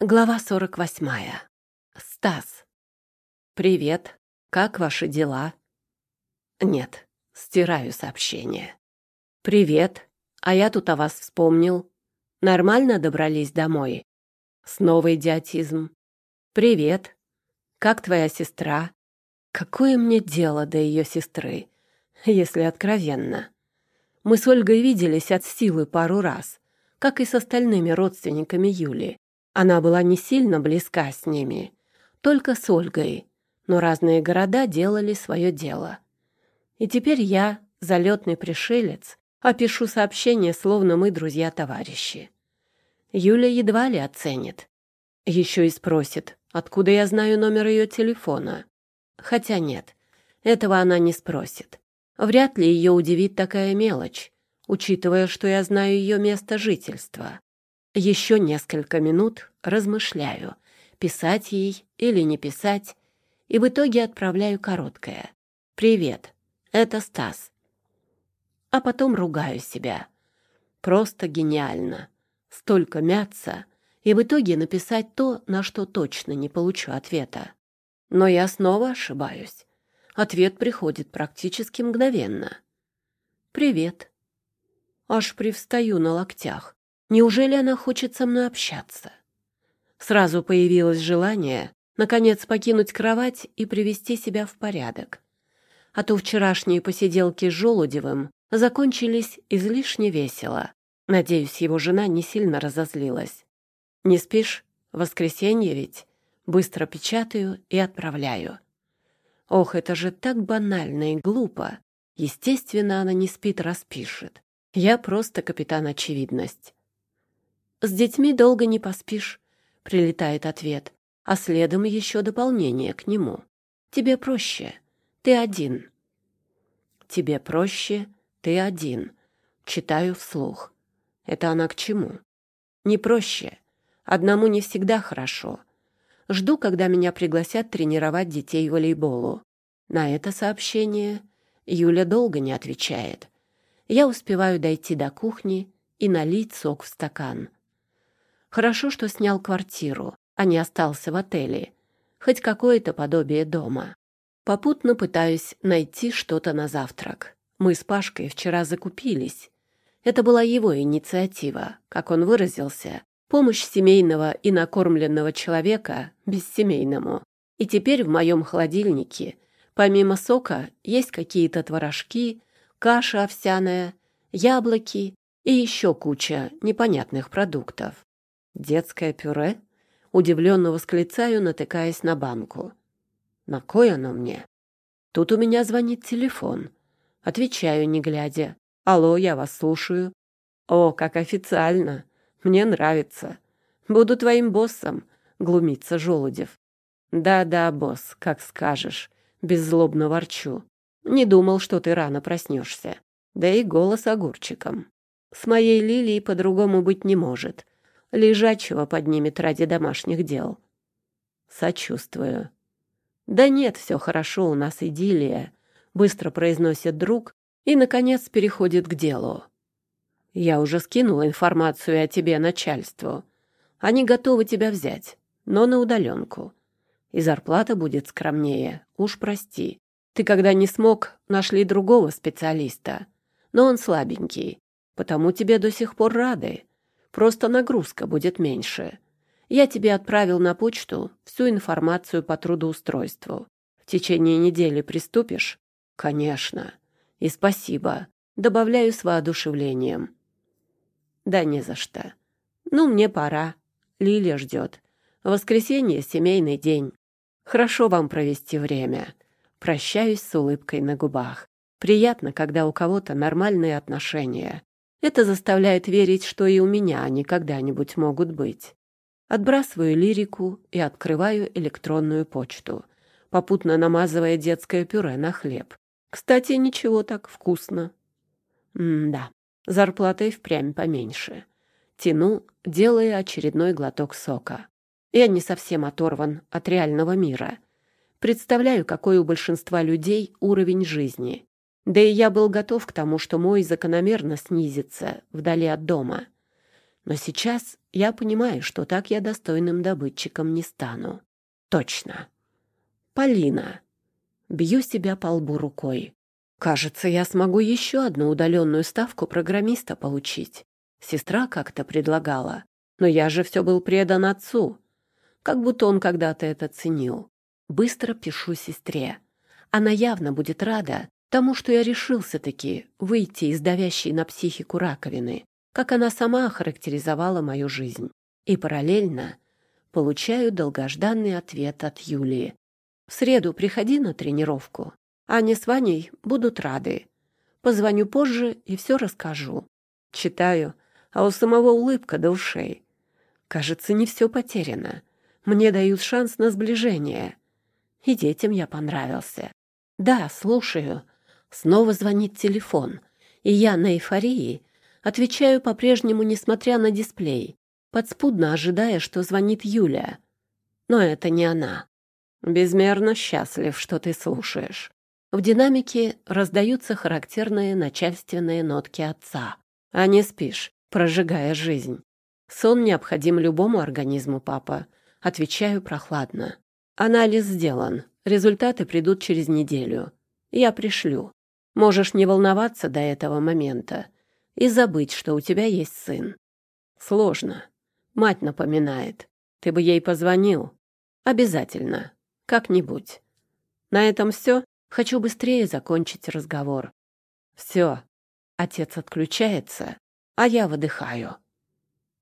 Глава 48. Стас. «Привет. Как ваши дела?» «Нет, стираю сообщение». «Привет. А я тут о вас вспомнил. Нормально добрались домой?» Снова идиотизм. «Привет. Как твоя сестра?» «Какое мне дело до ее сестры, если откровенно?» Мы с Ольгой виделись от силы пару раз, как и с остальными родственниками Юли. Она была не сильно близка с ними, только с Ольгой, но разные города делали свое дело. И теперь я, залетный пришелец, опишу сообщение, словно мы друзья-товарищи. Юля едва ли оценит. Еще и спросит, откуда я знаю номер ее телефона. Хотя нет, этого она не спросит. Вряд ли ее удивит такая мелочь, учитывая, что я знаю ее место жительства. Еще несколько минут размышляю, писать ей или не писать, и в итоге отправляю короткое. «Привет, это Стас». А потом ругаю себя. Просто гениально. Столько мяться, и в итоге написать то, на что точно не получу ответа. Но я снова ошибаюсь. Ответ приходит практически мгновенно. «Привет». Аж привстаю на локтях. Неужели она хочет со мной общаться? Сразу появилось желание, наконец, покинуть кровать и привести себя в порядок. А то вчерашние посиделки с Желудевым закончились излишне весело. Надеюсь, его жена не сильно разозлилась. «Не спишь? Воскресенье ведь?» Быстро печатаю и отправляю. Ох, это же так банально и глупо. Естественно, она не спит, распишет. Я просто капитан очевидность. «С детьми долго не поспишь», — прилетает ответ, а следом еще дополнение к нему. «Тебе проще. Ты один». «Тебе проще. Ты один». Читаю вслух. Это она к чему? Не проще. Одному не всегда хорошо. Жду, когда меня пригласят тренировать детей волейболу. На это сообщение Юля долго не отвечает. Я успеваю дойти до кухни и налить сок в стакан. Хорошо, что снял квартиру, а не остался в отеле. Хоть какое-то подобие дома. Попутно пытаюсь найти что-то на завтрак. Мы с Пашкой вчера закупились. Это была его инициатива, как он выразился, помощь семейного и накормленного человека бессемейному. И теперь в моем холодильнике, помимо сока, есть какие-то творожки, каша овсяная, яблоки и еще куча непонятных продуктов. «Детское пюре?» Удивленно восклицаю, натыкаясь на банку. «На кой оно мне?» Тут у меня звонит телефон. Отвечаю, не глядя. «Алло, я вас слушаю». «О, как официально! Мне нравится. Буду твоим боссом», — глумится Желудев. «Да-да, босс, как скажешь», — беззлобно ворчу. «Не думал, что ты рано проснешься. Да и голос огурчиком. С моей Лилией по-другому быть не может лежачего поднимет ради домашних дел. Сочувствую. Да нет, все хорошо, у нас идиллия, быстро произносит друг и, наконец, переходит к делу. Я уже скинула информацию о тебе начальству. Они готовы тебя взять, но на удаленку. И зарплата будет скромнее, уж прости. Ты, когда не смог, нашли другого специалиста. Но он слабенький, потому тебе до сих пор рады. Просто нагрузка будет меньше. Я тебе отправил на почту всю информацию по трудоустройству. В течение недели приступишь? Конечно. И спасибо. Добавляю с воодушевлением. Да не за что. Ну, мне пора. Лилия ждет. Воскресенье — семейный день. Хорошо вам провести время. Прощаюсь с улыбкой на губах. Приятно, когда у кого-то нормальные отношения. Это заставляет верить, что и у меня они когда-нибудь могут быть. Отбрасываю лирику и открываю электронную почту, попутно намазывая детское пюре на хлеб. Кстати, ничего так вкусно. М-да, зарплата и впрямь поменьше. Тяну, делая очередной глоток сока. Я не совсем оторван от реального мира. Представляю, какой у большинства людей уровень жизни. Да и я был готов к тому, что мой закономерно снизится вдали от дома. Но сейчас я понимаю, что так я достойным добытчиком не стану. Точно. Полина. Бью себя по лбу рукой. Кажется, я смогу еще одну удаленную ставку программиста получить. Сестра как-то предлагала. Но я же все был предан отцу. Как будто он когда-то это ценил. Быстро пишу сестре. Она явно будет рада тому, что я решился-таки выйти из давящей на психику раковины, как она сама охарактеризовала мою жизнь. И параллельно получаю долгожданный ответ от Юлии. В среду приходи на тренировку. Аня с Ваней будут рады. Позвоню позже и все расскажу. Читаю, а у самого улыбка до ушей. Кажется, не все потеряно. Мне дают шанс на сближение. И детям я понравился. Да, слушаю. Снова звонит телефон, и я на эйфории отвечаю по-прежнему, несмотря на дисплей, подспудно ожидая, что звонит Юля. Но это не она. Безмерно счастлив, что ты слушаешь. В динамике раздаются характерные начальственные нотки отца. А не спишь, прожигая жизнь. Сон необходим любому организму, папа. Отвечаю прохладно. Анализ сделан. Результаты придут через неделю. Я пришлю. Можешь не волноваться до этого момента и забыть, что у тебя есть сын. Сложно. Мать напоминает. Ты бы ей позвонил. Обязательно. Как-нибудь. На этом все. Хочу быстрее закончить разговор. Все. Отец отключается, а я выдыхаю.